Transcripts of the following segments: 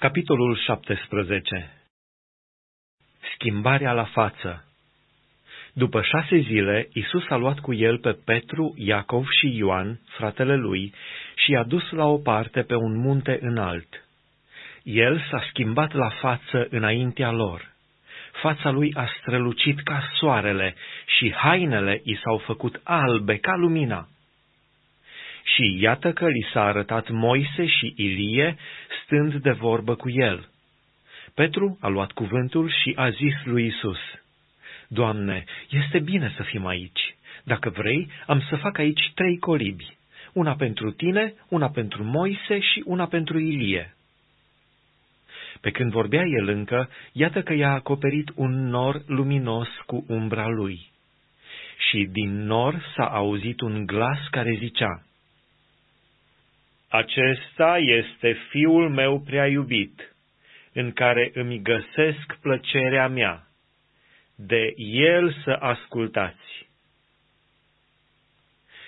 Capitolul 17 Schimbarea la față După șase zile, Isus a luat cu el pe Petru, Iacov și Ioan, fratele lui, și i-a dus la o parte pe un munte înalt. El s-a schimbat la față înaintea lor. Fața lui a strălucit ca soarele și hainele i s-au făcut albe ca lumina. Și iată că li s-a arătat Moise și Ilie stând de vorbă cu el. Petru a luat cuvântul și a zis lui Isus, Doamne, este bine să fim aici. Dacă vrei, am să fac aici trei colibi, una pentru tine, una pentru Moise și una pentru Ilie. Pe când vorbea el încă, iată că i-a acoperit un nor luminos cu umbra lui. Și din nor s-a auzit un glas care zicea, acesta este fiul meu prea iubit, în care îmi găsesc plăcerea mea. De el să ascultați.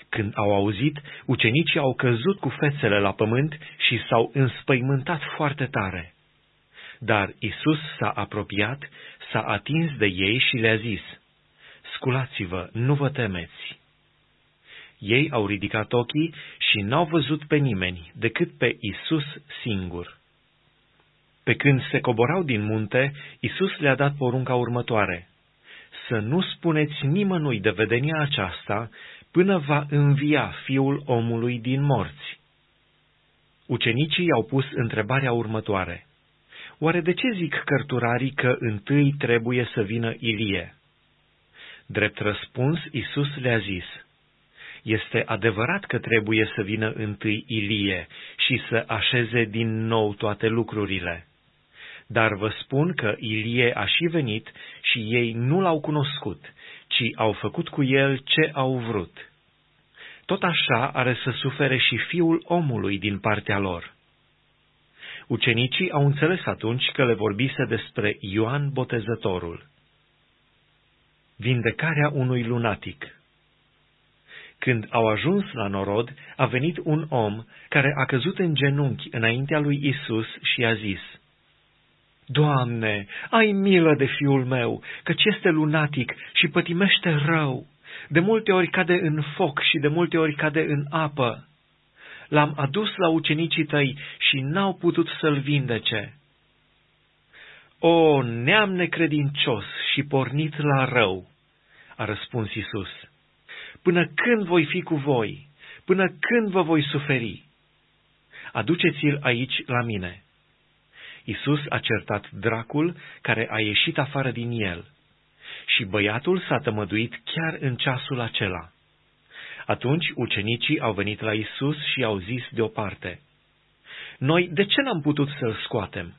Când au auzit, ucenicii au căzut cu fețele la pământ și s-au înspăimântat foarte tare. Dar Isus s-a apropiat, s-a atins de ei și le-a zis, Sculați-vă, nu vă temeți. Ei au ridicat ochii și n-au văzut pe nimeni decât pe Isus singur. Pe când se coborau din munte, Isus le-a dat porunca următoare. Să nu spuneți nimănui de vedenia aceasta până va învia fiul omului din morți. Ucenicii au pus întrebarea următoare. Oare de ce zic cărturarii că întâi trebuie să vină Ilie? Drept răspuns, Isus le-a zis, este adevărat că trebuie să vină întâi Ilie și să așeze din nou toate lucrurile. Dar vă spun că Ilie a și venit și ei nu l-au cunoscut, ci au făcut cu el ce au vrut. Tot așa are să sufere și fiul omului din partea lor. Ucenicii au înțeles atunci că le vorbise despre Ioan Botezătorul. Vindecarea unui lunatic când au ajuns la norod, a venit un om care a căzut în genunchi înaintea lui Isus și a zis, Doamne, ai milă de fiul meu, căci este lunatic și pătimește rău. De multe ori cade în foc și de multe ori cade în apă. L-am adus la ucenicii tăi și n-au putut să-l vindece. O, neam necredincios și pornit la rău, a răspuns Isus. Până când voi fi cu voi? Până când vă voi suferi? Aduceți-l aici la mine. Isus a certat dracul care a ieșit afară din el și băiatul s-a tămăduit chiar în ceasul acela. Atunci ucenicii au venit la Isus și au zis deoparte, Noi de ce n-am putut să-l scoatem?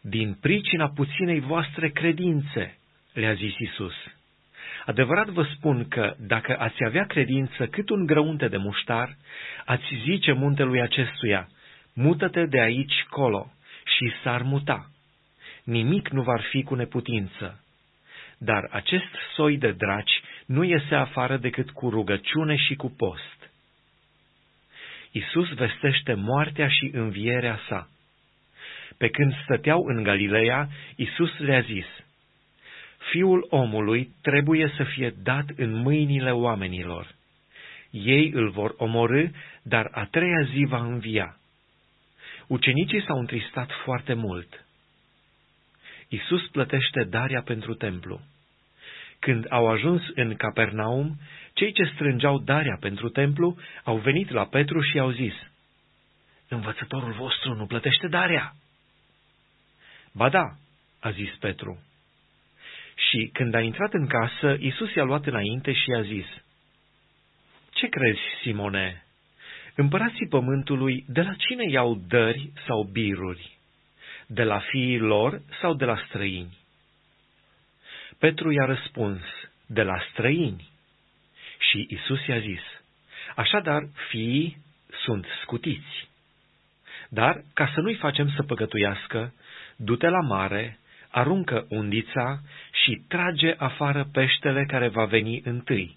Din pricina puținei voastre credințe, le-a zis Isus. Adevărat vă spun că, dacă ați avea credință cât un grăunte de muștar, ați zice muntelui acestuia, mută-te de aici colo, și s-ar muta. Nimic nu va fi cu neputință. Dar acest soi de draci nu iese afară decât cu rugăciune și cu post. Isus vestește moartea și învierea sa. Pe când stăteau în Galileea, Isus le-a zis, Fiul omului trebuie să fie dat în mâinile oamenilor. Ei îl vor omorâ, dar a treia zi va învia. Ucenicii s-au întristat foarte mult. Isus plătește daria pentru templu. Când au ajuns în Capernaum, cei ce strângeau daria pentru templu au venit la Petru și i-au zis, Învățătorul vostru nu plătește daria. Ba da, a zis Petru, și când a intrat în casă, Isus i-a luat înainte și i-a zis, Ce crezi, Simone? Împărații pământului de la cine iau dări sau biruri? De la fiii lor sau de la străini? Petru i-a răspuns, de la străini. Și Isus i-a zis, așadar fiii sunt scutiți. Dar, ca să nu-i facem să păcătuiască, du-te la mare, aruncă undița și trage afară peștele care va veni întâi.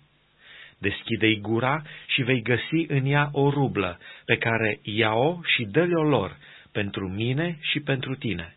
Deschide-i gura și vei găsi în ea o rublă, pe care ia-o și dă-le-o lor, pentru mine și pentru tine.